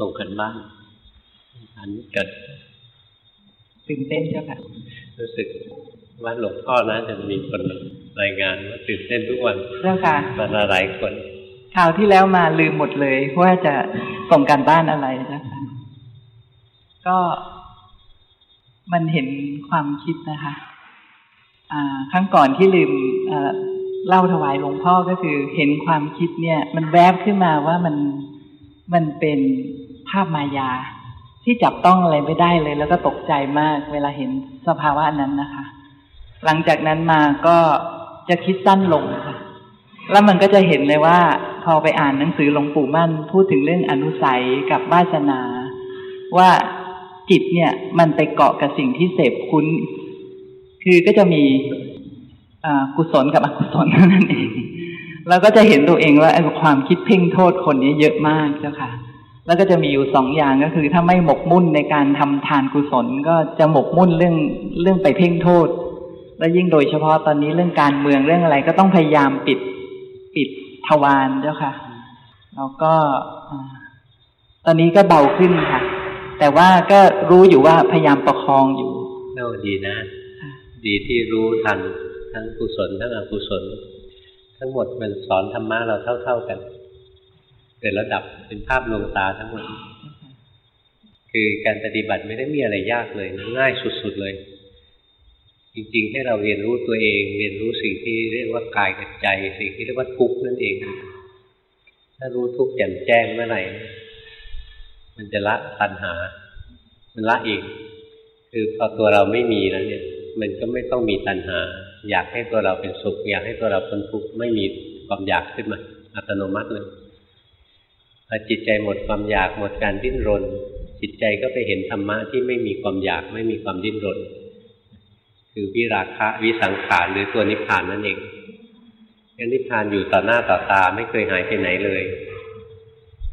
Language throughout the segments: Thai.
ส่งกันบ้านอันนี้เกิดตื่นเต้นใช่ไหมรู้สึกว่าหลวงพ่อนะจะมีคนรายงานว่าตื่นเต้นทุกวันเจ้าค่ะมาหลายคนคราวที่แล้วมาลืมหมดเลยว่าจะส่งการบ้านอะไรนะคะ ก็มันเห็นความคิดนะคะอ่าครั้งก่อนที่ลืมเล่าถวายหลวงพ่อก็คือ เห็นความคิดเนี่ย มันแวบขึ้นมาว่ามันมันเป็น ภาพมายา ที่จับต้องอะไรไม่ได้เลย แล้วก็ตกใจมาก เวลาเห็นสภาวะนั้นนะคะ หลังจากนั้นมาก็จะคิดสั้นลงค่ะ แล้วมันก็จะเห็นเลยว่า พอไปอ่านหนังสือหลวงปู่มั่น พูดถึงเรื่องอนุสัยกับวาสนา ว่าจิตเนี่ย มันไปเกาะกับสิ่งที่เสพคุ้น คือก็จะมีกุศลกับอกุศลนั่นเอง แล้วก็จะเห็นตัวเองว่าความคิดเพ่งโทษคนนี้เยอะมากเจ้าค่ะ แล้วก็จะมีอยู่สองอย่างก็คือ ถ้าไม่หมกมุ่นในการทำทานกุศล ก็จะหมกมุ่นเรื่องเรื่องไปเพ่งโทษ แล้วยิ่งโดยเฉพาะตอนนี้เรื่องการเมืองเรื่องอะไร ก็ต้องพยายามปิดปิดทวารเจ้าค่ะ แล้วก็ตอนนี้ก็เบาขึ้นค่ะ แต่ว่าก็รู้อยู่ว่าพยายามประคองอยู่โอ้ดีนะ ดีที่รู้ทันทั้งกุศลทั้งอกุศล ทั้งหมดมันสอนธรรมะเราเท่า ๆกัน เป็นระดับเป็นภาพลวงตาทั้งหมดคือการปฏิบัติไม่ได้มีอะไรยากเลยนะง่ายสุด ๆเลย จริงๆ ให้เราเรียนรู้ตัวเอง เรียนรู้สิ่งที่เรียกว่ากายกับใจ สิ่งที่เรียกว่าทุกข์นั่นเอง ถ้ารู้ทุกข์แจ่มแจ้งเมื่อไหร่มันจะละตัณหา มันละเองคือพอตัวเราไม่มีแล้วเนี่ย มันก็ไม่ต้องมีตัณหา อยากให้ตัวเราเป็นสุข อยากให้ตัวเราเป็นทุกข์ไม่มีความอยากขึ้นมา อัตโนมัติเลย พอจิตใจหมดความอยากหมดการดิ้นรน จิตใจก็ไปเห็นธรรมะที่ไม่มีความอยากไม่มีความดิ้นรน คือวิราคะวิสังขารหรือตัวนิพพานนั่นเองนิพพานอยู่ต่อหน้าต่อตาไม่เคยหายไปไหนเลย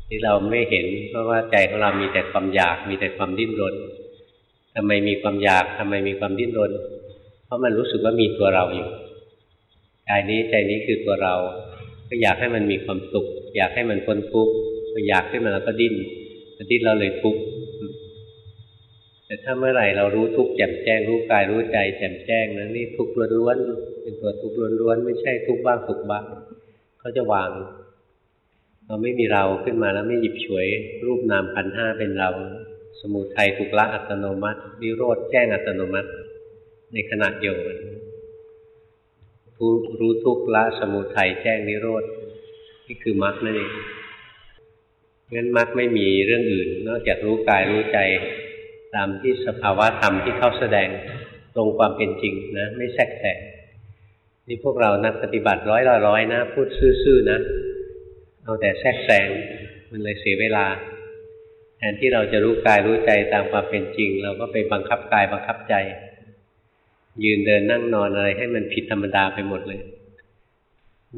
ที่เราไม่เห็น เพราะว่าใจของเรามีแต่ความอยากมีแต่ความดิ้นรนทำไมมีความอยากทำไมมีความดิ้นรน เพราะมันรู้สึกว่ามีตัวเราอยู่กายนี้ใจนี้คือตัวเรา ก็อยากให้มันมีความสุข อยากให้มันพ้นทุกข์ อยากขึ้นมาแล้วก็ดิ้นดิ้นเราเลยทุกข์แต่ถ้าเมื่อไหร่เรารู้ทุกข์แจ่มแจ้งรู้กายรู้ใจแจ่มแจ้งนะนี่ทุกข์ล้วนๆเป็นตัวทุกข์ล้วนๆไม่ใช่ทุกข์บ้างสุขบ้างเขาจะวาง เราไม่มีเราขึ้นมาแล้วไม่หยิบฉวย รูปนามพันห้าเป็นเรา สมุทัยถูกละอัตโนมัตินิโรธแจ้งอัตโนมัติ ในขณะเดียวกันรู้รู้ทุกละสมุทัยแจ้งนิโรธนี่คือมรรคนั่นเอง งั้นมรรคไม่มีเรื่องอื่น นอกจากรู้กายรู้ใจตามที่สภาวะธรรมที่เขาแสดงตรงความเป็นจริงนะไม่แทรกแซงนี่พวกเรานักปฏิบัติร้อยละร้อยนะ พูดซื่อๆนะ เอาแต่แทรกแซงมันเลยเสียเวลา แทนที่เราจะรู้กายรู้ใจตามความเป็นจริง เราก็ไปบังคับกายบังคับใจ ยืนเดินนั่งนอนอะไรให้มันผิดธรรมดาไปหมดเลย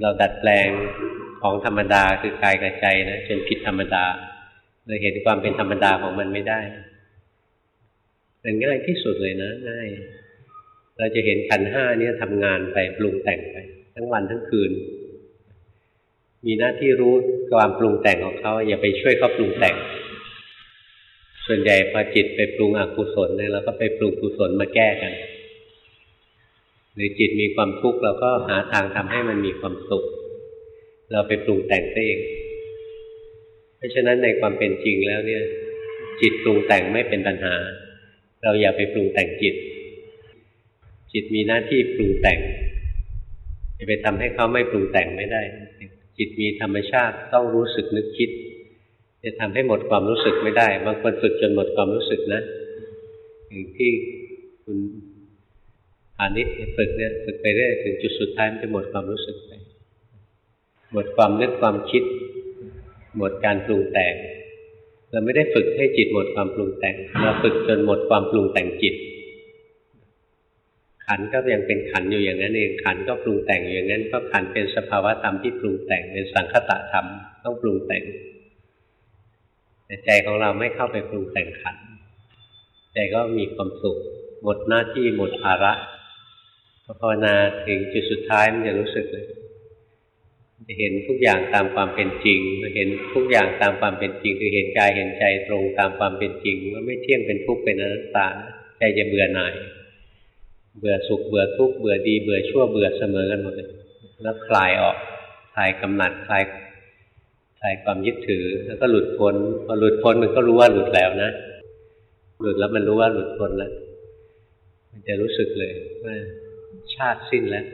เราดัดแปลง ของธรรมดาคือกายกับใจนะจนผิดธรรมดาเลยเห็นความเป็นธรรมดาของมันไม่ได้เป็นง่ายที่สุดเลยนะง่ายเราจะเห็นขันห้าเนี่ยทำงานไปปรุงแต่งไป ทั้งวันทั้งคืน มีหน้าที่รู้ความปรุงแต่งของเขา อย่าไปช่วยเขาปรุงแต่ง ส่วนใหญ่พอจิตไปปรุงอกุศลเนี่ยเราก็ไปปรุงกุศลมาแก้กัน หรือจิตมีความทุกข์เราก็หาทางทำให้มันมีความสุข เราไปปรุงแต่งเอง เพราะฉะนั้นในความเป็นจริงแล้วเนี่ย จิตปรุงแต่งไม่เป็นปัญหา เราอย่าไปปรุงแต่งจิต จิตมีหน้าที่ปรุงแต่งจะไปทำให้เขาไม่ปรุงแต่งไม่ได้ จิตมีธรรมชาติต้องรู้สึกนึกคิด จะทำให้หมดความรู้สึกไม่ได้ บางคนฝึกจนหมดความรู้สึกนะอย่างที่คุณอานิดฝึกเนี่ยฝึกไปเรื่อยถึงจุดสุดท้ายมันจะหมดความรู้สึกไป หมดความนึกความคิด หมดการปรุงแต่ง เราไม่ได้ฝึกให้จิตหมดความปรุงแต่ง เราฝึกจนหมดความปรุงแต่งจิต ขันก็ยังเป็นขันอยู่อย่างนั้นเองขันก็ปรุงแต่งอย่างนั้นเพราะขันเป็นสภาวะธรรมที่ปรุงแต่งเป็นสังคตะธรรมต้องปรุงแต่งแต่ใจของเราไม่เข้าไปปรุงแต่งขันใจก็มีความสุข หมดหน้าที่หมดภาระพภาวนาถึงจุดสุดท้ายมันจะรู้สึกเลย เห็นทุกอย่างตามความเป็นจริงเห็นทุกอย่างตามความเป็นจริง คือเห็นกายเห็นใจตรงตามความเป็นจริงว่าไม่เที่ยงเป็นทุกข์เป็นอนัตตาใจจะเบื่อหน่าย เบื่อสุขเบื่อทุกข์เบื่อดีเบื่อชั่วเบื่อเสมอกันหมดเลยแล้วคลายออกคลายกำหนัดคลายคลายความยึดถือ แล้วก็หลุดพ้นพอหลุดพ้นมันก็รู้ว่าหลุดแล้วนะหลุดแล้วมันรู้ว่าหลุดพ้นแล้ว มันจะรู้สึกเลยว่าชาติสิ้นแล้ว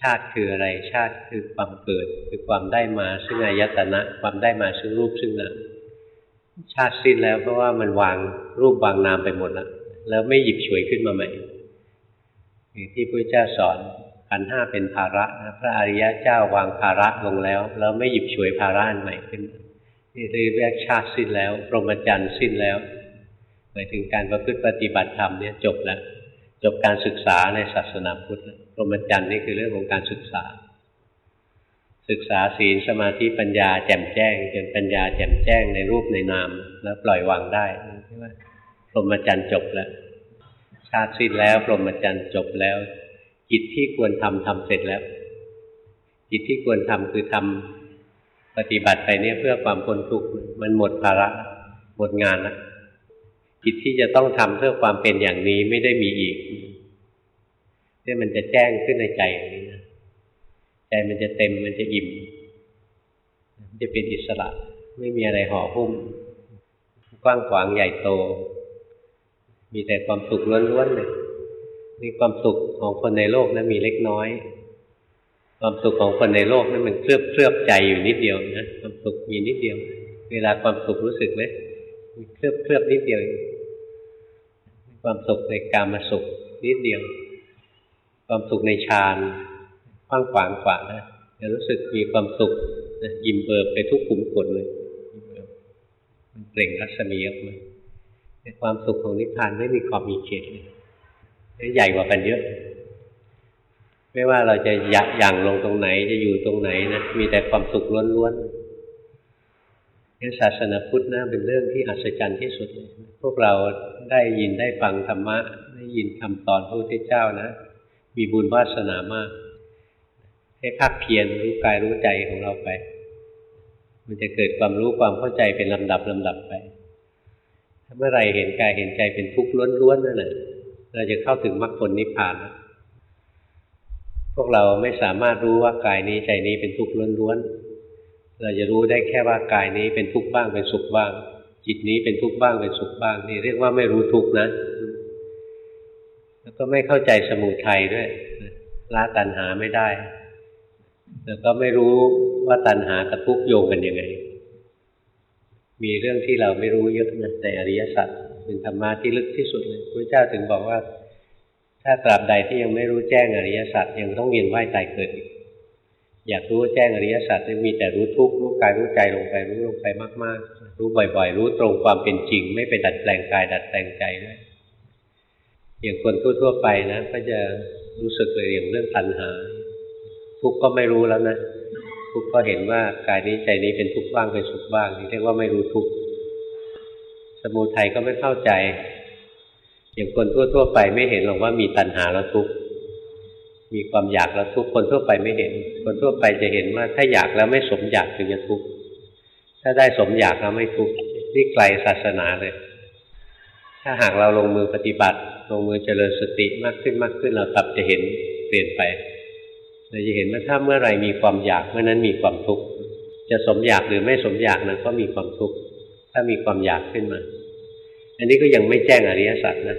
ชาติคืออะไรชาติคือความเกิด คือความได้มาซึ่งอายตนะ ความได้มาซึ่งรูปซึ่งนามชาติสิ้นแล้วเพราะว่ามันวางรูปวางนามไปหมดแล้วแล้วไม่หยิบฉวยขึ้นมาใหม่ที่พระเจ้าสอนขันห้าเป็นภาระนะพระอริยะเจ้าวางภาระลงแล้ว แล้วไม่หยิบฉวยภาระอันใหม่ขึ้นนี่เรียกชาติสิ้นแล้ว พรหมจรรย์สิ้นแล้วหมายถึงการประพฤติปฏิบัติธรรมเนี่ยจบแล้ว จบการศึกษาในศาสนาพุทธพรหมจรรย์นี่คือเรื่องของการศึกษา ศึกษาศีลสมาธิปัญญาแจ่มแจ้งจนปัญญาแจ่มแจ้งในรูปในนามแล้วปล่อยวางได้ใช่ไหมพรหมจรรย์จบแล้วชาติสิ้นแล้วพรหมจรรย์จบแล้วกิจที่ควรทำทำเสร็จแล้วกิจที่ควรทำคือทำปฏิบัติไปเนี่ยเพื่อความพ้นทุกข์มันหมดภาระหมดงานแล้ว กิจที่จะต้องทำเพื่อความเป็นอย่างนี้ไม่ได้มีอีกนี่มันจะแจ้งขึ้นในใจอย่างนี้นะใจมันจะเต็มมันจะอิ่มมันจะเป็นอิสระ ไม่มีอะไรห่อหุ้ม กว้างขวางใหญ่โต มีแต่ความสุขล้วนๆเลยนี่ความสุขของคนในโลกนั้นมีเล็กน้อย ความสุขของคนในโลกนั้นมันเคลือบเคลือบใจอยู่นิดเดียวนะความสุขมีนิดเดียว เวลาความสุขรู้สึกไหมเคลือบเคลือบนิดเดียว ความสุขในกามาสุขนิดเดียว ความสุขในฌานกว้างขวางกว่านะจะรู้สึกมีความสุขนะยิ้มเบิบไปทุกขุมขนเลยมันเปล่งรัศมีออกมาแต่ความสุขของนิพพานไม่มีขอบมีเขตเลยใหญ่กว่ากันเยอะ ไม่ว่าเราจะยักย่างลงตรงไหนจะอยู่ตรงไหนนะมีแต่ความสุขล้วนๆ นี่ศาสนาพุทธนะเป็นเรื่องที่อัศจรรย์ที่สุดเลยพวกเราได้ยินได้ฟังธรรมะ ได้ยินคำสอนพระพุทธเจ้านะ มีบุญวาสนามาก ให้ภาคเพียรรู้กายรู้ใจของเราไป มันจะเกิดความรู้ความเข้าใจเป็นลำดับลำดับไป ถ้าเมื่อไรเห็นกายเห็นใจเป็นทุกข์ล้วนๆนั่นแหละเราจะเข้าถึงมรรคผลนิพพานพวกเราไม่สามารถรู้ว่ากายนี้ใจนี้เป็นทุกข์ล้วนๆ เราจะรู้ได้แค่ว่ากายนี้เป็นทุกข์บ้างเป็นสุขบ้าง จิตนี้เป็นทุกข์บ้างเป็นสุขบ้าง นี่เรียกว่าไม่รู้ทุกข์นะ แล้วก็ไม่เข้าใจสมุทัยด้วยละตัณหาไม่ได้ แล้วก็ไม่รู้ว่าตัณหากับทุกข์โยงกันยังไง มีเรื่องที่เราไม่รู้เยอะนะในอริยสัจเป็นธรรมะที่ลึกที่สุดเลยพระเจ้าถึงบอกว่า ถ้าตราบใดที่ยังไม่รู้แจ้งอริยสัจยังต้องเวียนว่ายตายเกิดอีก อยากรู้แจ้งอริยสัจมีแต่รู้ทุกข์รู้กายรู้ใจลงไปรู้ลงไปมาก ๆ รู้บ่อยๆ รู้ตรงความเป็นจริง ไม่ไปดัดแปลงกาย ดัดแปลงใจด้วยอย่างคนทั่วๆไปนะก็จะรู้สึกเลยอย่างเรื่องตัณหา ทุกข์ก็ไม่รู้แล้วนะทุกข์ก็เห็นว่ากายนี้ใจนี้เป็นทุกข์บ้างเป็นสุขบ้างนี่เรียกว่าไม่รู้ทุกข์สมุทัยก็ไม่เข้าใจ อย่างคนทั่วๆไปไม่เห็นหรอกว่ามีตัณหาแล้วทุกข์ มีความอยากแล้วทุกคนทั่วไปไม่เห็น คนทั่วไปจะเห็นว่าถ้าอยากแล้วไม่สมอยากถึงจะทุกข์ถ้าได้สมอยากแล้วไม่ทุกข์นี่ไกลศาสนาเลย ถ้าหากเราลงมือปฏิบัติ ลงมือเจริญสติมากขึ้นมากขึ้นเราตับจะเห็นเปลี่ยนไปเราจะเห็นว่าถ้าเมื่อไรมีความอยากเมื่อนั้นมีความทุกข์จะสมอยากหรือไม่สมอยากนั้นก็มีความทุกข์ถ้ามีความอยากขึ้นมา อันนี้ก็ยังไม่แจ้งอริยสัจนะ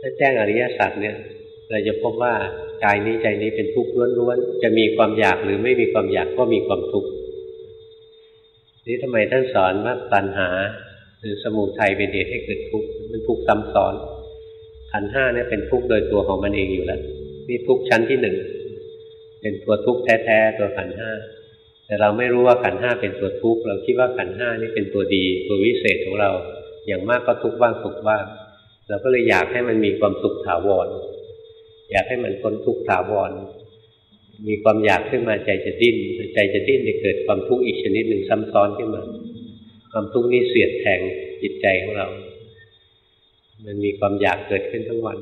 ถ้าแจ้งอริยสัจเนี่ย เราจะพบว่ากายนี้ใจนี้เป็นทุกข์ล้วนๆจะมีความอยากหรือไม่มีความอยากก็มีความทุกข์นี่ทำไมท่านสอนว่าตัณหา หรือสมุทัยเป็นเหตุให้เกิดทุกข์มันทุกข์ซ้ำซ้อนขันห้าเนี่ยเป็นทุกข์โดยตัวของมันเองอยู่แล้วนี่ทุกข์ชั้นที่หนึ่งเป็นตัวทุกข์แท้ๆตัวขันห้าแต่เราไม่รู้ว่าขันห้าเป็นตัวทุกข์เราคิดว่าขันห้านี่เป็นตัวดี ตัววิเศษของเรา อย่างมากก็ทุกข์บ้างสุขบ้างเราก็เลยอยากให้มันมีความสุขถาวร อยากให้มันพ้นทุกข์ถาวร มีความอยากขึ้นมาใจจะดิ้น ใจจะดิ้นจะเกิดความทุกข์อีกชนิดหนึ่งซ้ำซ้อนขึ้นมา ความทุกข์นี้เสียดแทงจิตใจของเรา มันมีความอยากเกิดขึ้นทั้งวัน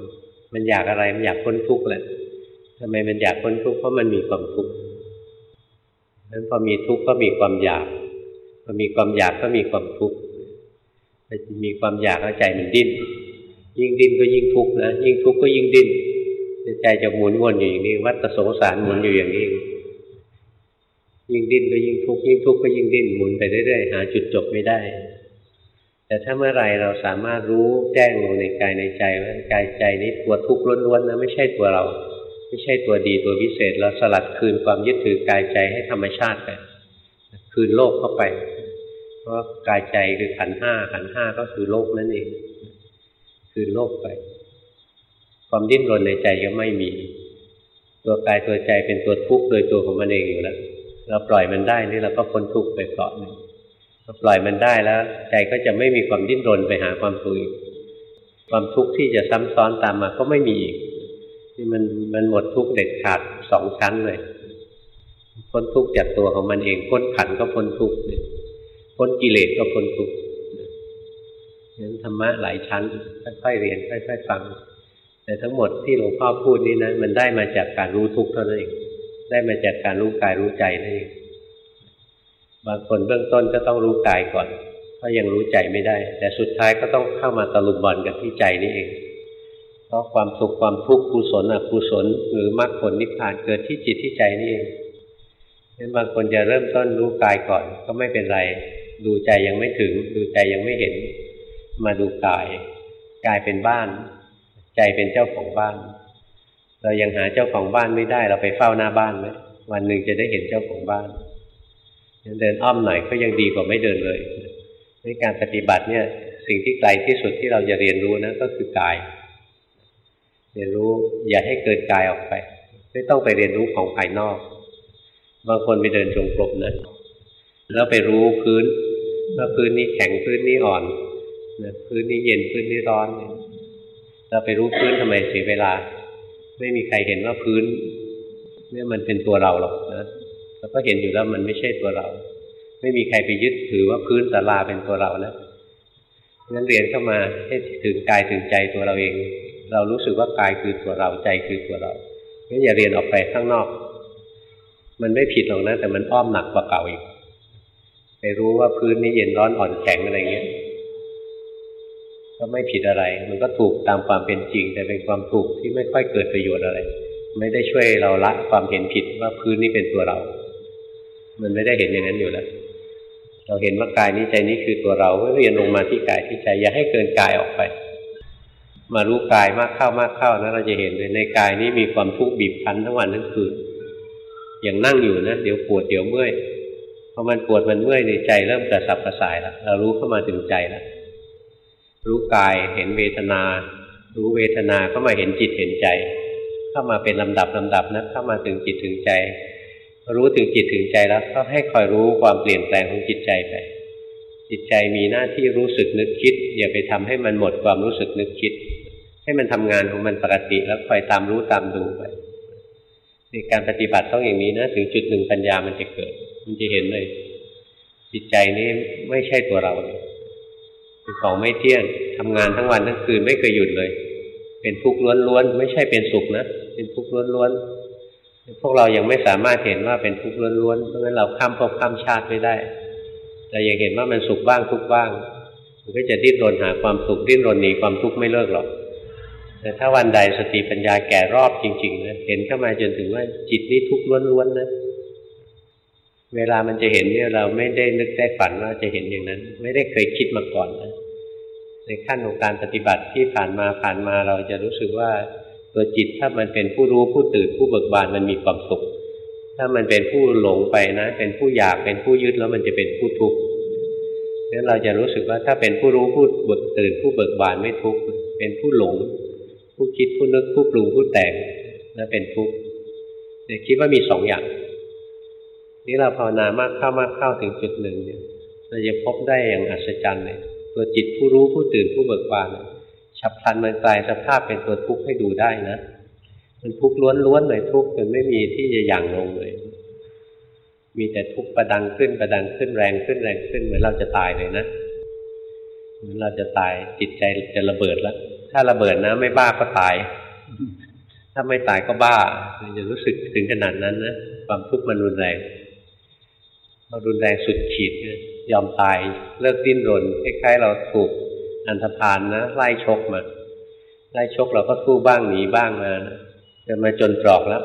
มันอยากอะไร มันอยากพ้นทุกข์แหละทำไมมันอยากพ้นทุกข์เพราะมันมีความทุกข์นั้นพอมีทุกข์ก็มีความอยากพอมีความอยากก็มีความทุกข์มีความอยากแล้วใจมันดิ้น ยิ่งดิ้นก็ยิ่งทุกข์นะ ยิ่งทุกข์ก็ยิ่งดิ้น ใจจะหมุนวนอยู่อย่างนี้ วัฏสงสารหมุนอยู่อย่างนี้ ยิ่งดิ้นก็ยิ่งทุกข์ยิ่งทุกข์ก็ยิ่งดิ้นหมุนไปเรื่อยๆหาจุดจบไม่ได้ แต่ถ้าเมื่อไรเราสามารถรู้แจ้งลงในกายในใจว่ากายใจนี้ตัวทุกข์ล้วนๆนะไม่ใช่ตัวเรา ไม่ใช่ตัวดีตัวพิเศษ เราสลัดคืนความยึดถือกายใจให้ธรรมชาติไปคืนโลกเข้าไป เพราะกายใจคือขันห้าขันห้าก็คือโลกนั่นเอง คือโลกไป ความดิ้นรนในใจก็ไม่มี ตัวกายตัวใจเป็นตัวทุกข์โดยตัวของมันเองอยู่แล้ว เราปล่อยมันได้นี่เราก็พ้นทุกข์ไปเปราะหนึ่งพอปล่อยมันได้แล้ว ใจก็จะไม่มีความดิ้นรนไปหาความทุกข์ความทุกข์ที่จะซ้ำซ้อนตามมาก็ไม่มีอีกนี่มันมันหมดทุกข์เด็ดขาดสองชั้นเลยพ้นทุกข์จากตัวของมันเองพ้นขันก็พ้นทุกข์พ้นกิเลสก็พ้นทุกข์นั้นธรรมะหลายชั้นค่อยๆเรียนค่อยๆฟัง แต่ทั้งหมดที่หลวงพ่อพูดนี้นะมันได้มาจากการรู้ทุกข์เท่านั้นเองได้มาจากการรู้กายรู้ใจนั่นเองบางคนเบื้องต้นก็ต้องรู้กายก่อนเพราะยังรู้ใจไม่ได้ แต่สุดท้ายก็ต้องเข้ามาตะลุมบอลกันที่ใจนี่เอง เพราะความสุขความทุกข์กุศลอกุศลหรือมรรคผลนิพพานเกิดที่จิตที่ใจนี่เองงั้นบางคนจะเริ่มต้นรู้กายก่อนก็ไม่เป็นไร ดูใจยังไม่ถึง ดูใจยังไม่เห็น มาดูกายกายเป็นบ้าน ใจเป็นเจ้าของบ้าน เรายังหาเจ้าของบ้านไม่ได้ เราไปเฝ้าหน้าบ้านไหมวันหนึ่งจะได้เห็นเจ้าของบ้านเดินอ้อมหน่อยก็ยังดีกว่าไม่เดินเลยในการปฏิบัติเนี่ยสิ่งที่ไกลที่สุดที่เราจะเรียนรู้นะก็คือกาย เรียนรู้อย่าให้เกินกายออกไป ไม่ต้องไปเรียนรู้ของภายนอก บางคนไปเดินจงกรมนะแล้วไปรู้พื้นว่าพื้นนี้แข็งพื้นนี้อ่อนนะพื้นนี้เย็นพื้นนี้ร้อน เราไปรู้พื้นทำไมเสียเวลา ไม่มีใครเห็นว่าพื้นเนี่ยมันเป็นตัวเราหรอกนะเราก็เห็นอยู่แล้วมันไม่ใช่ตัวเรา ไม่มีใครไปยึดถือว่าพื้นศาลาเป็นตัวเรานะงั้นเรียนเข้ามาให้ถึงกายถึงใจตัวเราเอง เรารู้สึกว่ากายคือตัวเราใจคือตัวเรางั้นอย่าเรียนออกไปข้างนอก มันไม่ผิดหรอกนะแต่มันอ้อมหนักกว่าเก่าอีกไปรู้ว่าพื้นนี้เย็นร้อนอ่อนแข็งอะไรเงี้ย ก็ไม่ผิดอะไร มันก็ถูกตามความเป็นจริง แต่เป็นความถูกที่ไม่ค่อยเกิดประโยชน์อะไร ไม่ได้ช่วยเราละความเห็นผิดว่าพื้นนี้เป็นตัวเรา มันไม่ได้เห็นอย่างนั้นอยู่แล้ว เราเห็นว่ากายนี้ใจนี้คือตัวเราเรียนลงมาที่กายที่ใจ อย่าให้เกินกายออกไป มารู้กายมากเข้ามากเข้านะเราจะเห็นเลยในกายนี้มีความทุกข์บีบคั้นทั้งวันทั้งคืน อย่างนั่งอยู่นะเดี๋ยวปวดเดี๋ยวเมื่อยพอมันปวดมันเมื่อยในใจเริ่มกระสับกระส่ายแล้วเรารู้เข้ามาถึงใจแล้ว รู้กายเห็นเวทนา รู้เวทนาก็มาเห็นจิตเห็นใจ เข้ามาเป็นลำดับลำดับนะเข้ามาถึงจิตถึงใจ รู้ถึงจิตถึงใจแล้ว ก็ให้คอยรู้ความเปลี่ยนแปลงของจิตใจไป จิตใจมีหน้าที่รู้สึกนึกคิด อย่าไปทำให้มันหมดความรู้สึกนึกคิด ให้มันทำงานของมันปกติแล้วคอยตามรู้ตามดูไปในการปฏิบัติต้องอย่างนี้นะถึงจุดหนึ่งปัญญามันจะเกิด มันจะเห็นเลย จิตใจนี้ไม่ใช่ตัวเราเลย เป็นของไม่เที่ยงทำงานทั้งวันทั้งคืนไม่เคยหยุดเลย เป็นทุกข์ล้วนๆไม่ใช่เป็นสุขนะเป็นทุกข์ล้วนๆพวกเรายังไม่สามารถเห็นว่าเป็นทุกข์ล้วนๆเพราะงั้นเราข้ามภพข้ามชาติไม่ได้แต่ยังเห็นว่ามันสุขบ้างทุกข์บ้าง มันก็จะดิ้นรนหาความสุขดิ้นรนหนีความทุกข์ไม่เลิกหรอกแต่ถ้าวันใดสติปัญญาแก่รอบจริงๆนะเห็นเข้ามาจนถึงว่าจิตนี้ทุกข์ล้วนๆนะ เวลามันจะเห็นเนี่ยเราไม่ได้นึกได้ฝันว่าจะเห็นอย่างนั้น ไม่ได้เคยคิดมาก่อนนะในขั้นของการปฏิบัติที่ผ่านมาผ่านมาเราจะรู้สึกว่าตัวจิตถ้ามันเป็นผู้รู้ผู้ตื่นผู้เบิกบานมันมีความสุข ถ้ามันเป็นผู้หลงไปนะ เป็นผู้อยากเป็นผู้ยึดแล้วมันจะเป็นผู้ทุกข์นั้นเราจะรู้สึกว่าถ้าเป็นผู้รู้ผู้เบิกตื่นผู้เบิกบานไม่ทุกข์เป็นผู้หลง ผู้คิดผู้นึกผู้ปรุงผู้แต่งแล้วเป็นทุกข์เนี่ยคิดว่ามีสองอย่าง นี่เราภาวนามากเข้ามากเข้าถึงจุดหนึ่งเนี่ยเราจะพบได้อย่างอัศจรรย์เลยตัวจิตผู้รู้ผู้ตื่นผู้เบิกบานฉับพลันมันกลายสภาพเป็นตัวทุกข์ให้ดูได้นะ มันทุกข์ล้วนๆเลยทุกข์มันไม่มีที่จะหยั่งลงเลย มีแต่ทุกข์ประดังขึ้นประดังขึ้นแรงขึ้นแรงขึ้นเหมือนเราจะตายเลยนะเหมือนเราจะตายจิตใจจะระเบิดแล้ว ถ้าระเบิดนะ ไม่บ้าก็ตาย ถ้าไม่ตายก็บ้าจะรู้สึกถึงขนาดนั้นนะความทุกข์มันรุนแรง พอรุนแรงสุดขีดเนี่ยยอมตายเลิกดิ้นรนคล้ายๆเราถูกอันธพาลนะไล่ชกมาไล่ชกเราก็สู้บ้างหนีบ้างมานะจนมาจนตรอกแล้ว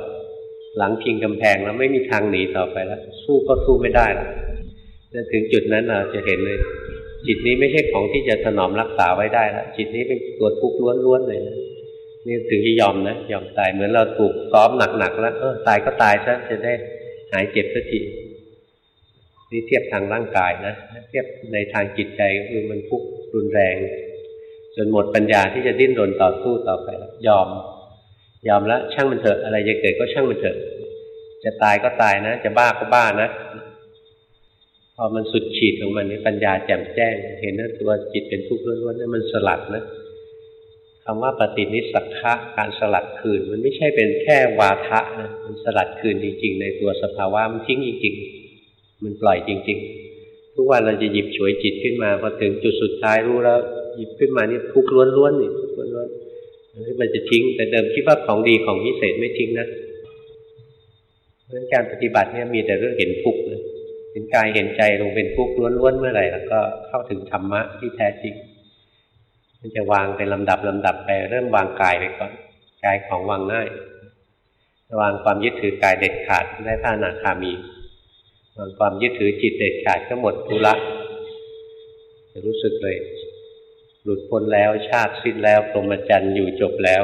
หลังพิงกำแพงแล้วไม่มีทางหนีต่อไปแล้วสู้ก็สู้ไม่ได้แล้วถึงจุดนั้นเราจะเห็นเลย จิตนี้ไม่ใช่ของที่จะถนอมรักษาไว้ได้แล้วจิตนี้เป็นตัวทุกข์ล้วนๆเลยนะนี่ถึงจะยอมนะยอมตายเหมือนเราถูกซ้อมหนักๆแล้วเออตายก็ตายซะจะได้หายเจ็บสักที นี่เทียบทางร่างกายนะเทียบในทางจิตใจก็คือมันทุกข์รุนแรง จนหมดปัญญาที่จะดิ้นรนต่อสู้ต่อไปแล้วยอม ยอมแล้วช่างมันเถอะอะไรจะเกิดก็ช่างมันเถอะ จะตายก็ตายนะ จะบ้าก็บ้านะ พอมันสุดขีดของมันนี่ปัญญาแจ่มแจ้ง เห็นนะตัวจิตเป็นทุกข์ล้วนๆนี่มันสลัดนะคำว่าปฏินิสักขะการสลัดคืน มันไม่ใช่เป็นแค่วาทะนะมันสลัดคืนจริงๆ ในตัวสภาวะมันทิ้งจริงๆ มันปล่อยจริง ๆ ทุกวันเราจะหยิบฉวยจิตขึ้นมาพอถึงจุดสุดท้ายรู้แล้วหยิบขึ้นมานี่ทุกล้วนๆนี่ทุกล้วนๆมันจะทิ้ง แต่เดิมคิดว่าของดีของพิเศษไม่ทิ้งนะเพราะฉะนั้นการปฏิบัติเนี่ยมีแต่เรื่องเห็นทุกข์นะเห็นกายเห็นใจลงเป็นทุกข์ล้วนๆเมื่อไหร่แล้วก็เข้าถึงธรรมะที่แท้จริง มันจะวางเป็นลำดับลำดับไปเริ่มวางกายไปก่อนกายของวางง่าย วางความยึดถือกายเด็ดขาดได้ท่านาคามี วางความยึดถือจิตเด็ดขาดก็หมดทุละจะรู้สึกเลย หลุดพ้นแล้วชาติสิ้นแล้วพรหมจรรย์อยู่จบแล้ว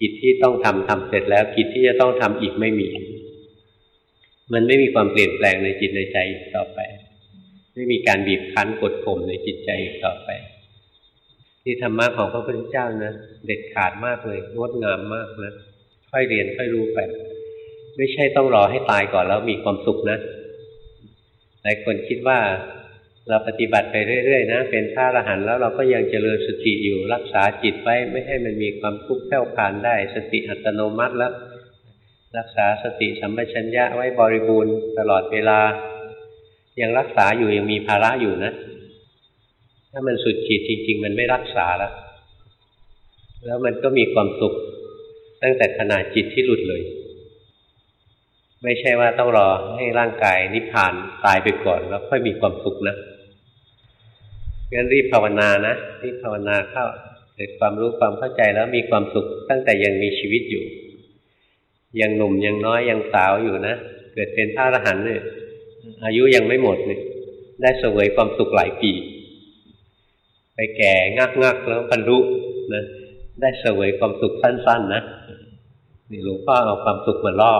กิจที่ต้องทำทำเสร็จแล้ว กิจที่จะต้องทำอีกไม่มี มันไม่มีความเปลี่ยนแปลงในจิตในใจอีกต่อไป ไม่มีการบีบคั้นกดข่มในจิตใจอีกต่อไปที่ธรรมะของพระพุทธเจ้านะเด็ดขาดมากเลยงดงามมากนะค่อยเรียนค่อยรู้ไป ไม่ใช่ต้องรอให้ตายก่อนแล้วมีความสุขนะหลายคนคิดว่าเราปฏิบัติไปเรื่อยๆนะ เป็นพระอรหันต์แล้วเราก็ยังเจริญสติอยู่รักษาจิตไว้ไม่ให้มันมีความทุกข์แผ่วผ่านได้ สติอัตโนมัติแล้ว รักษาสติสัมปชัญญะไว้บริบูรณ์ตลอดเวลา ยังรักษาอยู่ยังมีภาระอยู่นะ ถ้ามันสุดขีดจริง ๆ มันไม่รักษาแล้วแล้วมันก็มีความสุข ตั้งแต่ขณะจิตที่หลุดเลย ไม่ใช่ว่าต้องรอให้ร่างกายนิพพานตายไปก่อนแล้วค่อยมีความสุขนะงั้นรีบภาวนานะรีบภาวนาเข้าเกิดความรู้ความเข้าใจแล้วมีความสุขตั้งแต่ยังมีชีวิตอยู่ ยังหนุ่มยังน้อยยังสาวอยู่นะเกิดเป็นพระอรหันต์เนี่ยอายุยังไม่หมดเนี่ยได้เสวยความสุขหลายปี ไปแก่งักงักแล้วบรรลุนะได้เสวยความสุขสั้น ๆ นะนี่หลวงพ่อเอาความสุขมาล่อ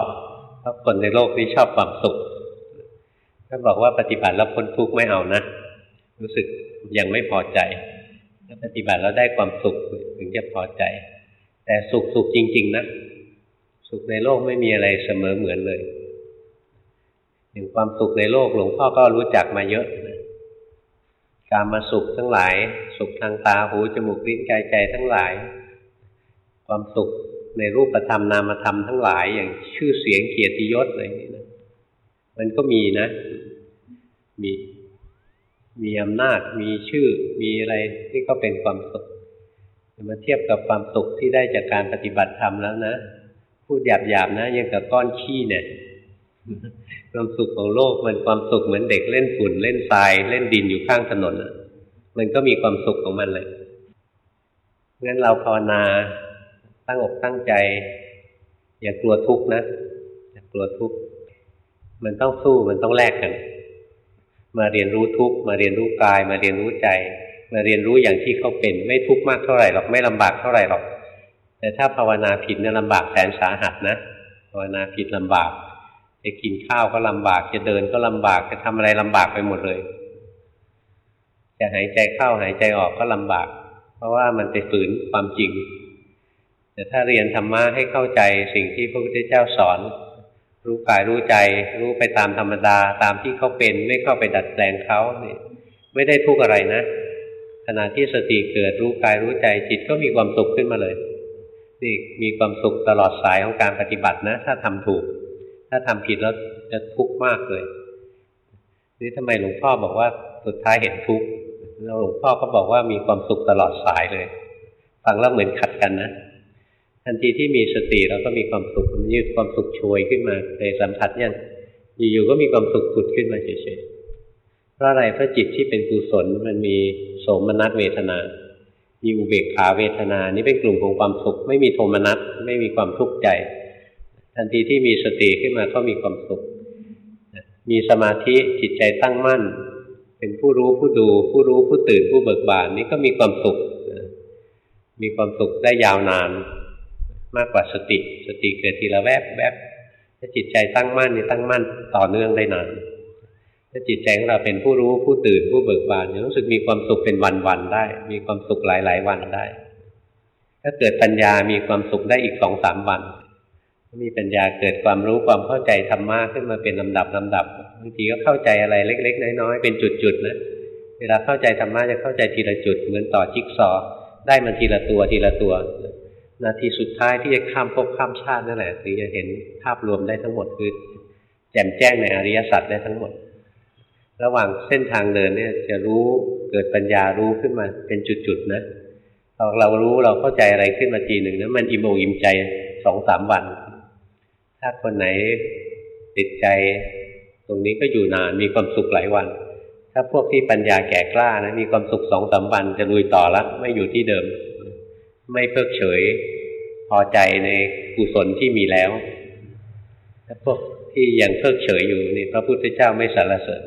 เพราะคนในโลกนี้ชอบความสุขถ้าบอกว่าปฏิบัติแล้วพ้นทุกข์ไม่เอานะ รู้สึกยังไม่พอใจถ้าปฏิบัติแล้วได้ความสุขถึงจะพอใจ แต่สุขสุขจริง ๆ นะ สุขในโลกไม่มีอะไรเสมอเหมือนเลยอย่างความสุขในโลกหลวงพ่อก็รู้จักมาเยอะนะการมาสุขทั้งหลาย สุขทางตาหูจมูกลิ้นกายใจทั้งหลาย ความสุข ในรูปธรรมนามธรรมทั้งหลายอย่างชื่อเสียงเกียรติยศอะไรนี่นะมันก็มีนะ มีมีอำนาจมีชื่อมีอะไรที่ก็เป็นความสุขมาเทียบกับความสุขที่ได้จากการปฏิบัติธรรมแล้วนะพูดหยาบๆนะยังกับก้อนขี้เนี่ยความสุขของโลกมันความสุขเหมือนเด็กเล่นฝุ่นเล่นทราย เล่นดินอยู่ข้างถนนอะมันก็มีความสุขของมันเลยงั้นเราภาวนา ตั้งอกตั้งใจ อย่ากลัวทุกข์นะ อย่ากลัวทุกข์มันต้องสู้มันต้องแลกกัน มาเรียนรู้ทุกข์มาเรียนรู้กาย มาเรียนรู้ใจ มาเรียนรู้อย่างที่เขาเป็น ไม่ทุกข์มากเท่าไหร่หรอกไม่ลำบากเท่าไหร่หรอก แต่ถ้าภาวนาผิดเนี่ยลำบากแสนสาหัสนะภาวนาผิดลำบากจะกินข้าวก็ลำบาก จะเดินก็ลำบากจะทำอะไรลำบากไปหมดเลย จะหายใจเข้าหายใจออกก็ลำบาก เพราะว่ามันไปฝืนความจริง แต่ถ้าเรียนธรรมะให้เข้าใจสิ่งที่พระพุทธเจ้าสอน รู้กายรู้ใจ รู้ไปตามธรรมดาตามที่เขาเป็นไม่เข้าไปดัดแปลงเขาเนี่ยไม่ได้ทุกข์อะไรนะขณะที่สติเกิดรู้กายรู้ใจจิตก็มีความสุขขึ้นมาเลยนี่มีความสุขตลอดสายของการปฏิบัตินะ ถ้าทำถูก ถ้าทำผิดแล้วจะทุกข์มากเลย นี่ทำไมหลวงพ่อบอกว่าสุดท้ายเห็นทุกข์แล้วหลวงพ่อก็บอกว่ามีความสุขตลอดสายเลย ฟังแล้วเหมือนขัดกันนะ ทันทีที่มีสติเราก็มีความสุขมันยืดความสุขโชยขึ้นมาเคยสัมผัสยังอยู่ๆก็มีความสุขผุดขึ้นมาเฉยๆเพราะอะไรเพราะจิตที่เป็นกุศลมันมีโสมนัสเวทนามีอุเบกขาเวทนา นี่เป็นกลุ่มของความสุข ไม่มีโทมนัสไม่มีความทุกข์ใจ ทันทีที่มีสติขึ้นมาก็มีความสุข มีสมาธิจิตใจตั้งมั่น เป็นผู้รู้ผู้ดู ผู้รู้ผู้ตื่นผู้เบิกบานนี่ก็มีความสุข มีความสุขได้ยาวนาน มากกว่าสติ สติเกิดทีละแวบแวบถ้าจิตใจตั้งมั่นนี่ตั้งมั่นต่อเนื่องได้นานถ้าจิตใจของเราเป็นผู้รู้ผู้ตื่นผู้เบิกบานจะรู้สึกมีความสุขเป็นวันๆได้ มีความสุขหลายๆวันได้ ถ้าเกิดปัญญามีความสุขได้อีกสองสามวันมีปัญญาเกิดความรู้ความเข้าใจธรรมะขึ้นมาเป็นลำดับลำดับบางทีก็เข้าใจอะไรเล็ก ๆ น้อยๆเป็นจุดๆนะเวลาเข้าใจธรรมะจะเข้าใจทีละจุดเหมือนต่อจิ๊กซอ ได้มาทีละตัวทีละตัว นาทีสุดท้ายที่จะข้ามภพข้ามชาตินั่นแหละถึงจะเห็นภาพรวมได้ทั้งหมดคือแจ่มแจ้งในอริยสัจได้ทั้งหมด ระหว่างเส้นทางเดินเนี่ยจะรู้เกิดปัญญารู้ขึ้นมาเป็นจุดๆนะพอเรารู้เราเข้าใจอะไรขึ้นมาทีหนึ่งนะมันอิ่มอกอิ่มใจสองสามวัน ถ้าคนไหนติดใจ ตรงนี้ก็อยู่นานมีความสุขหลายวัน ถ้าพวกที่ปัญญาแก่กล้านะมีความสุขสองสามวันจะลุยต่อละไม่อยู่ที่เดิม ไม่เพิกเฉย พอใจในกุศลที่มีแล้วถ้าพวกที่ยังเพิกเฉยอยู่นี่พระพุทธเจ้าไม่สรรเสริญ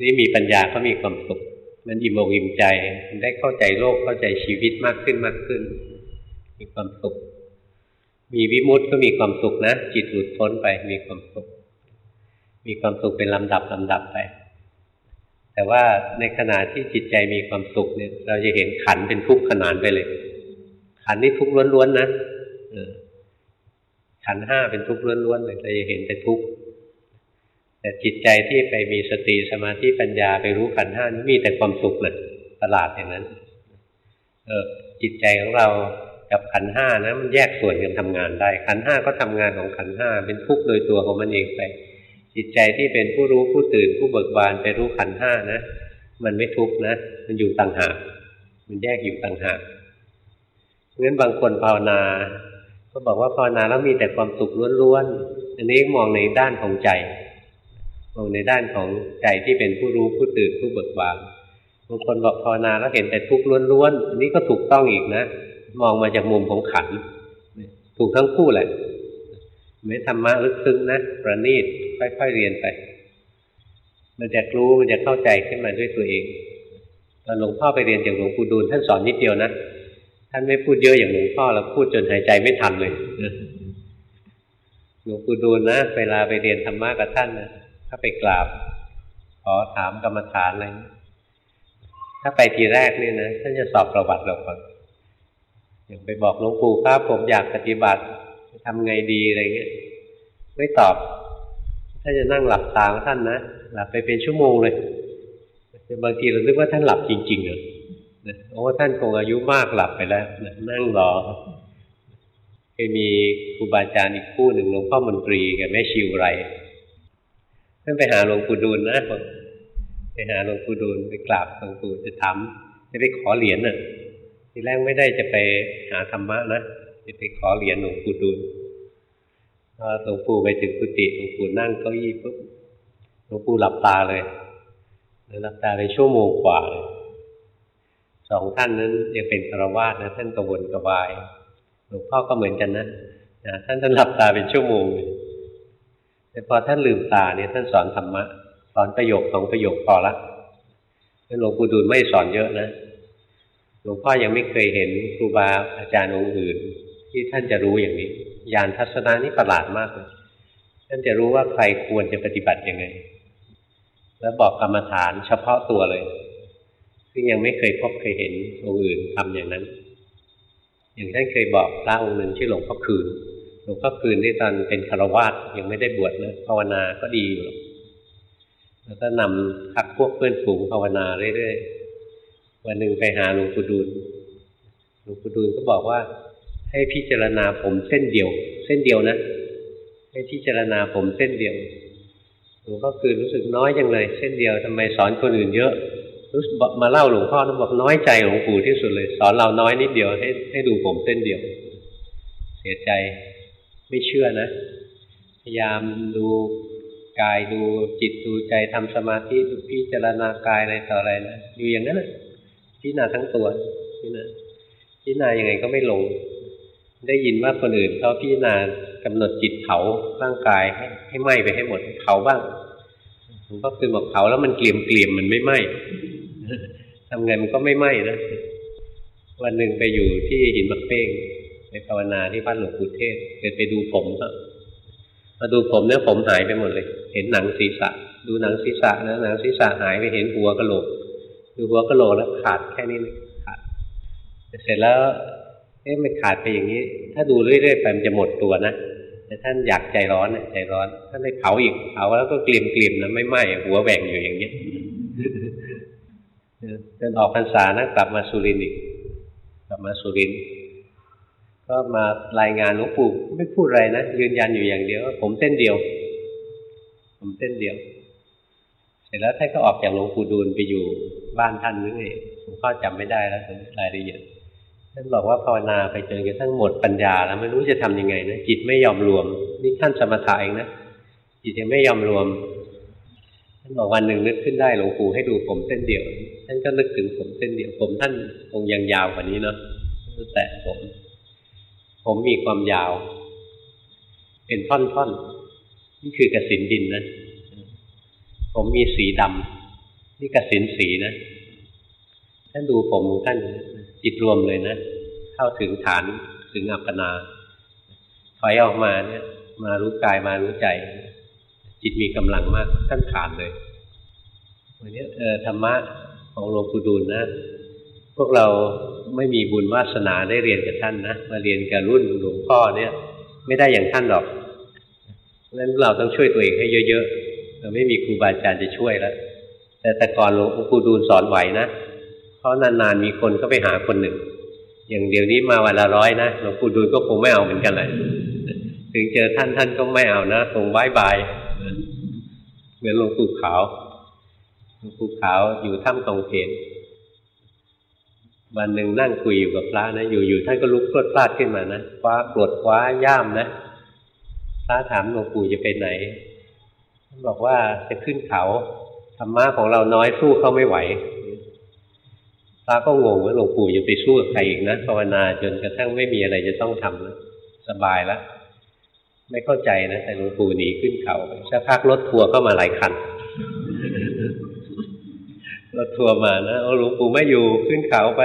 นี่มีปัญญาเขามีความสุข มันอิ่มอกอิ่มใจมันได้เข้าใจโลกเข้าใจชีวิตมากขึ้นมากขึ้น มีความสุข มีวิมุตต์ก็มีความสุขนะ จิตหลุดพ้นไปมีความสุข มีความสุขเป็นลำดับลำดับไป แต่ว่าในขณะที่จิตใจมีความสุขเนี่ย เราจะเห็นขันเป็นทุกข์ขนานไปเลย ขันนี่ทุกข์ล้วนๆนะขันห้าเป็นทุกข์ล้วนๆเลยเราจะเห็นแต่ทุกข์แต่จิตใจที่ไปมีสติสมาธิปัญญาไปรู้ขันห้านี่มีแต่ความสุขเลยประหลาดอย่างนั้น เออจิตใจของเรากับขันห้านะมันแยกส่วนกันทำงานได้ ขันห้าก็ทำงานของขันห้าเป็นทุกข์โดยตัวของมันเองไป จิตใจที่เป็นผู้รู้ผู้ตื่นผู้เบิกบานไปรู้ขันห้านะ มันไม่ทุกข์นะ มันอยู่ต่างหาก มันแยกอยู่ต่างหากงั้นบางคนภาวนา ก็บอกว่าภาวนาแล้วมีแต่ความสุขล้วนๆ อันนี้มองในด้านของใจ มองในด้านของใจที่เป็นผู้รู้ผู้ตื่นผู้เบิกบานบางคนบอกภาวนาแล้วเห็นแต่ทุกข์ล้วนๆ อันนี้ก็ถูกต้องอีกนะ มองมาจากมุมของขัน ถูกทั้งคู่แหละไม่ธรรมะลึกซึ้งนะ ประณีต ค่อยๆเรียนไป มันจะรู้มันจะเข้าใจขึ้นมาด้วยตัวเองตอนหลวงพ่อไปเรียนจากหลวงปู่ดูลท่านสอนนิดเดียวนะท่านไม่พูดเยอะอย่างหลวงพ่อแล้วพูดจนหายใจไม่ทันเลยหลวงปู่ดูลนะเวลาไปเรียนธรรมะกับท่านนะถ้าไปกราบ ขอถามกรรมฐานอะไรถ้าไปทีแรกนี่นะท่านจะสอบประวัติเราก่อนอย่างไปบอกหลวงปู่ครับผมอยากปฏิบัติทำไงดีอะไรเงี้ยไม่ตอบ ถ้าจะนั่งหลับตาท่านนะหลับไปเป็นชั่วโมงเลยบางทีเราคิดว่าท่านหลับจริงๆเหรอโอ้ท่านคงอายุมากหลับไปแล้วนั่งรอเคยมีครูบาอาจารย์อีกคู่หนึ่งหลวงพ่อมนตรีกับแม่ชิวไรท่านไปหาหลวงปู่ดูลนะไปหาหลวงปู่ดูลไปกราบหลวงปู่จะทำจะไปขอเหรียญน่ะทีแรกไม่ได้จะไปหาธรรมะนะจะไปขอเหรียญหลวงปู่ดูล พอหลวงปู่ไปถึงกุฏิหลวงปู่นั่งเก้าอี้ปุ๊บหลวงปู่หลับตาเลยหลับตาไปชั่วโมงกว่าเลยสองท่านนั้นยังเป็นคารวาสนะท่านกระวนกระวาย หลวงพ่อก็เหมือนกันนะนะท่านท่านหลับตาเป็นชั่วโมงเลยแต่พอท่านลืมตาเนี่ยท่านสอนธรรมะสอนประโยคสองประโยคพอละหลวงปู่ดูลไม่สอนเยอะนะหลวงพ่อยังไม่เคยเห็นครูบาอาจารย์องค์อื่น ที่ท่านจะรู้อย่างนี้ ยานทัศนานี่ประหลาดมากเลยท่านจะรู้ว่าใครควรจะปฏิบัติยังไง แล้วบอกกรรมฐานเฉพาะตัวเลย ซึ่งยังไม่เคยพบเคยเห็นองค์อื่นทำอย่างนั้น อย่างท่านเคยบอกพระองค์หนึ่งชื่อหลวงพ่อคืน หลวงพ่อคืนที่ตอนเป็นคารวาสยังไม่ได้บวชนะภาวนาก็ดีอยู่แล้วก็นำพักพวกเพื่อนฝูงภาวนาเรื่อยๆวันหนึ่งไปหาหลวงปู่ดูลหลวงปู่ดูลก็บอกว่า ให้พิจารณาผมเส้นเดียว เส้นเดียวนะให้พิจารณาผมเส้นเดียวหลวงพ่อคือรู้สึกน้อยจังเลย เส้นเดียวทำไมสอนคนอื่นเยอะรู้มาเล่าหลวงพ่อต้องบอกน้อยใจหลวงปู่ที่สุดเลย สอนเราน้อยนิดเดียวให้ให้ดูผมเส้นเดียว เสียใจไม่เชื่อนะ พยายามดูกายดูจิตดูใจทำสมาธิดูพิจารณากายอะไรต่ออะไรนะอยู่อย่างนั้นนะพิจารณาทั้งตัวพิจารณาพิจารณายังไงก็ไม่ลง ได้ยินว่าคนอื่นเขาพิจารณากำหนดจิตเผาร่างกายให้ให้ไหม้ไปให้หมดเผาบ้างหลวงพ่อคือบอกเผาแล้วมันเกลี่ยมเกลี่ยมๆมันไม่ไหม้ทำไงมันก็ไม่ไหม้นะวันหนึ่งไปอยู่ที่หินมักเป้งไปภาวนาที่บ้านหลวงปู่เทศเกิดไปดูผมครับมาดูผมเนี่ยผมหายไปหมดเลย เห็นหนังศีรษะ ดูหนังศีรษะนะหนังศีรษะหายไปเห็นหัวกะโหลก ดูหัวกะโหลกแล้วขาดแค่นี้เลยขาดเสร็จแล้ว เอ๊ะมันขาดไปอย่างนี้ ถ้าดูเรื่อยๆไปมันจะหมดตัวนะแต่ท่านอยากใจร้อนน่ะใจร้อนท่านเลยเผาอีกเผาแล้วก็เกลี่ยมเกลี่ยมๆนะไม่ไหม้หัวแหว่งอยู่อย่างนี้จนออกพรรษานะกลับมาสุรินทร์อีก กลับมาสุรินทร์ก็มารายงานหลวงปู่ไม่พูดอะไรนะยืนยันอยู่อย่างเดียวว่าผมเส้นเดียว ผมเส้นเดียว เสร็จแล้วท่านก็ออกจากหลวงปู่ดูลไปอยู่บ้านท่านนึงเองผมก็จำไม่ได้แล้วรายละเอียด ท่านบอกว่าภาวนาไปจนกระทั่งหมดปัญญา แล้วไม่รู้จะทำยังไงนะจิตไม่ยอมรวมนี่ท่านสมถะเองนะจิตยังไม่ยอมรวมท่านบอกวันหนึ่งนึกขึ้นได้หลวงปู่ให้ดูผมเส้นเดียวท่านก็นึกถึงผมเส้นเดียวผมท่านคงยังยาวกว่านี้เนาะแต่ผม ผมมีความยาว เป็นท่อนๆนี่คือกสินดินนะผมมีสีดำนี่กสินสีนะท่านดูผมของท่าน จิตรวมเลยนะ เข้าถึงฐานถึงอัปปนาถอยออกมาเนี่ย มารู้กายมารู้ใจ จิตมีกำลังมากท่านขาดเลยวันนี้เออธรรมะของหลวงปู่ดูลนะ พวกเราไม่มีบุญวาสนาได้เรียนกับท่านนะมาเรียนกับรุ่นหลวงพ่อเนี่ย ไม่ได้อย่างท่านหรอกเพราะฉะนั้นเราต้องช่วยตัวเองให้เยอะๆเราไม่มีครูบาอาจารย์จะช่วยแล้วแต่แต่ก่อนหลวงปู่ดูลสอนไหวนะ เพราะนานๆมีคนก็ไปหาคนหนึ่ง อย่างเดี๋ยวนี้มาวันละร้อยนะหลวงปู่ดูลก็คงไม่เอาเหมือนกันเลยถึงเจอท่านท่านก็ไม่เอานะคงบายบายเหมือนหลวงปู่ขาวหลวงปู่ขาวอยู่ถ้ำตองเพนวันหนึ่งนั่งคุยอยู่กับพระนะ อยู่ๆท่านก็ลุกพลดพลาดขึ้นมานะคว้ากรวดคว้าย่ามนะพระถามหลวงปู่จะไปไหนท่านบอกว่าจะขึ้นเขาธรรมะของเราน้อยสู้เขาไม่ไหว พระก็งงว่าหลวงปู่จะไปสู้กับใครอีกนะภาวนาจนกระทั่งไม่มีอะไรจะต้องทำแล้วสบายแล้วไม่เข้าใจนะแต่หลวงปู่หนีขึ้นเขาไปสักพักรถทัวร์เข้ามาหลายคันรถทัวร์มานะเอาหลวงปู่ไม่อยู่ขึ้นเขาไป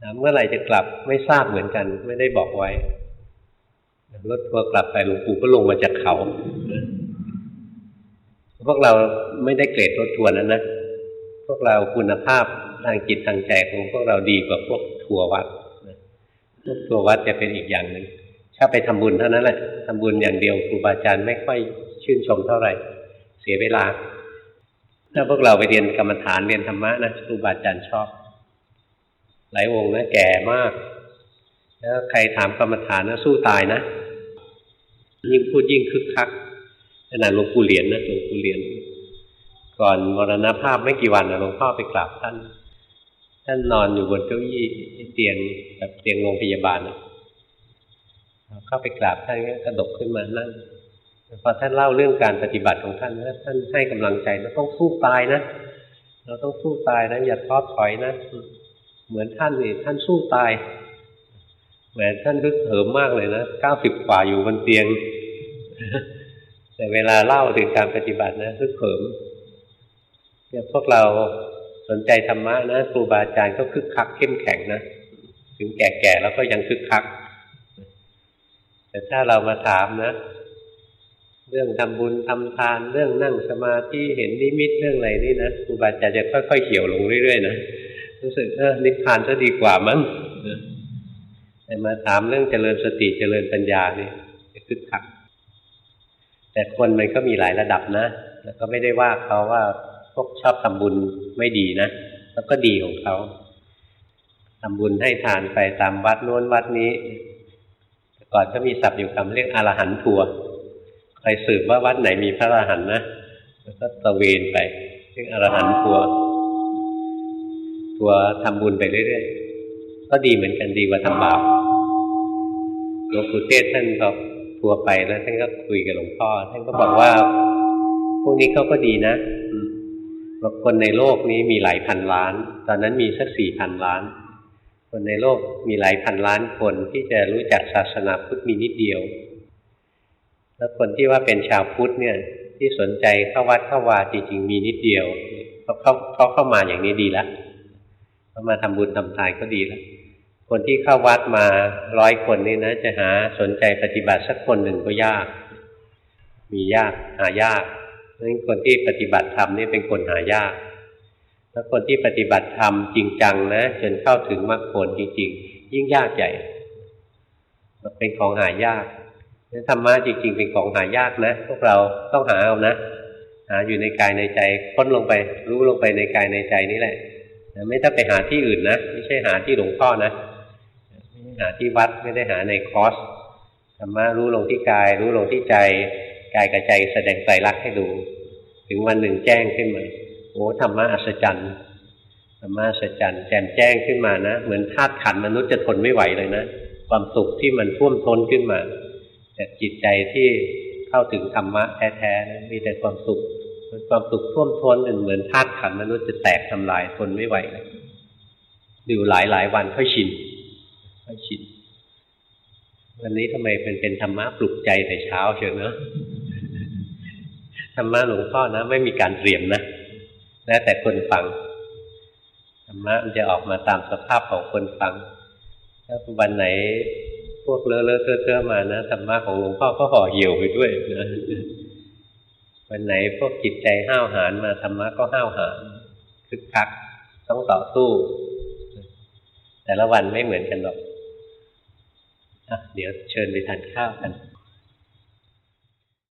ถามเมื่อไหร่จะกลับไม่ทราบเหมือนกัน ไม่ได้บอกไว้รถทัวร์กลับไปหลวงปู่ก็ลงมาจากเขา พวกเราไม่ได้เกรดรถทัวร์นั้นนะ วกเราคุณภาพทางจิตทางใจของพวกเราดีกว่าพวกทัววัดพวกทัววัดจะเป็นอีกอย่างหนึ่งถ้าไปทำบุญเท่านั้นแหละทำบุญอย่างเดียวครูบาอาจารย์ไม่ค่อยชื่นชมเท่าไหร่ เสียเวลา ถ้าพวกเราไปเรียนกรรมฐานเรียนธรรมะนะครูบาอาจารย์ชอบ หลายองค์นะแก่มาก แล้วใครถามกรรมฐานนะสู้ตายนะยิ่งพูดยิ่งคึกคักขนาดหลวงปู่เหรียญนะหลวงปู่เหรียญ ก่อนมรณภาพไม่กี่วันนะหลวงพ่อไปกราบท่าน ท่านนอนอยู่บนเก้าอี้เตียงแบบเตียงโรงพยาบาลนะเข้าไปกราบท่านก็กระดกขึ้นมานั่งพอท่านเล่าเรื่องการปฏิบัติของท่านนะท่านให้กำลังใจเราต้องสู้ตายนะเราต้องสู้ตายนะอย่าท้อถอยนะเหมือนท่านนี่ท่านสู้ตายแหมท่านรึกเหิมมากเลยนะเก้าสิบกว่าอยู่บนเตียง แต่เวลาเล่าถึงการปฏิบัตินะรึกเหิม เนี่ยพวกเราสนใจธรรมะนะครูบาอาจารย์ก็คึกคักเข้มแข็งนะถึงแก่ๆแล้วก็ยังคึกคัก แต่ถ้าเรามาถามนะ เรื่องทำบุญทำทาน เรื่องนั่งสมาธิเห็นนิมิตเรื่องอะไรนี่นะครูบาอาจารย์จะค่อยๆเขียวลงเรื่อยๆนะรู้สึกเออนิพพานจะดีกว่ามั้งแต่มาถามเรื่องเจริญสติเจริญปัญญานี่จะคึกคัก แต่คนมันก็มีหลายระดับนะแล้วก็ไม่ได้ว่าเขาว่า วกชอบทำบุญไม่ดีนะ แล้วก็ดีของเขาทำบุญให้ทานไปตามวัดโน้นวัดนี้ก่อนก็มีศัพท์อยู่คำเรียกอรหันทัวใครสืบว่าวัดไหนมีพระอรหันต์นะแล้วก็ตระเวนไปเรียกอรหันทัวทัวร์ทำบุญไปเรื่อยๆก็ดีเหมือนกันดีกว่าทำบาปหลวงปู่เทศท่านบอกทัวไปแล้วท่านก็คุยกับหลวงพ่อท่านก็บอกว่าพวกนี้เขาก็ดีนะ คนในโลกนี้มีหลายพันล้าน ตอนนั้นมีสักสี่พันล้าน คนในโลกมีหลายพันล้านคนที่จะรู้จักศาสนาพุทธมีนิดเดียว แล้วคนที่ว่าเป็นชาวพุทธเนี่ย ที่สนใจเข้าวัดเข้าวาจริงๆมีนิดเดียวเขาเข้าเขาเข้ามาอย่างนี้ดีแล้วเขามาทำบุญทำทานก็ดีแล้วคนที่เข้าวัดมาร้อยคนนี่นะ จะหาสนใจปฏิบัติสักคนหนึ่งก็ยาก มียากหายาก นั้นคนที่ปฏิบัติธรรมนี่เป็นคนหายาก แล้วคนที่ปฏิบัติธรรมจริงจังนะจนเข้าถึงมรรคผลจริง ๆ ยิ่งยากใหญ่เป็นของหายากนั้นธรรมะจริง ๆ เป็นของหายากนะ พวกเราต้องหาเอานะหาอยู่ในกายในใจค้นลงไป รู้ลงไปในกายในใจนี่แหละแต่ไม่ต้องไปหาที่อื่นนะไม่ใช่หาที่หลวงพ่อนะไม่ได้หาที่วัดไม่ได้หาในคอร์สธรรมะรู้ลงที่กาย รู้ลงที่ใจ กายกับใจแสดงใจรักให้ดู ถึงวันหนึ่งแจ้งขึ้นมาโอ้ธรรมะอัศจรรย์ธรรมะอัศจรรย์แจ่มแจ้งขึ้นมานะ เหมือนธาตุขันธ์มนุษย์จะทนไม่ไหวเลยนะความสุขที่มันท่วมท้นขึ้นมาแต่จิตใจที่เข้าถึงธรรมะแท้ๆนะมีแต่ความสุขมันความสุขท่วมท้นเหมือนธาตุขันธ์มนุษย์จะแตกทำลายทนไม่ไหวเลยอยู่หลายหลายวันค่อยชินค่อยชินวันนี้ทำไมเป็นเป็นธรรมะปลุกใจแต่เช้าเชียวเนอะ รรมะหลวงพ่อนะ ไม่มีการเตรียมนะแล้วแต่คนฟังธรรมะมันจะออกมาตามสภาพของคนฟังถ้าวันไหนพวกเลอะเลอะเทอะเทอะมานะธรรมะของหลวงพ่อก็ห่อเหี่ยวไปด้วยนะวันไหนพวกจิตใจห้าวหาญมาธรรมะก็ห้าวหาญคึกคักต้องต่อสู้ แต่ละวันไม่เหมือนกันหรอกอเดี๋ยวเชิญไปทานข้าวกัน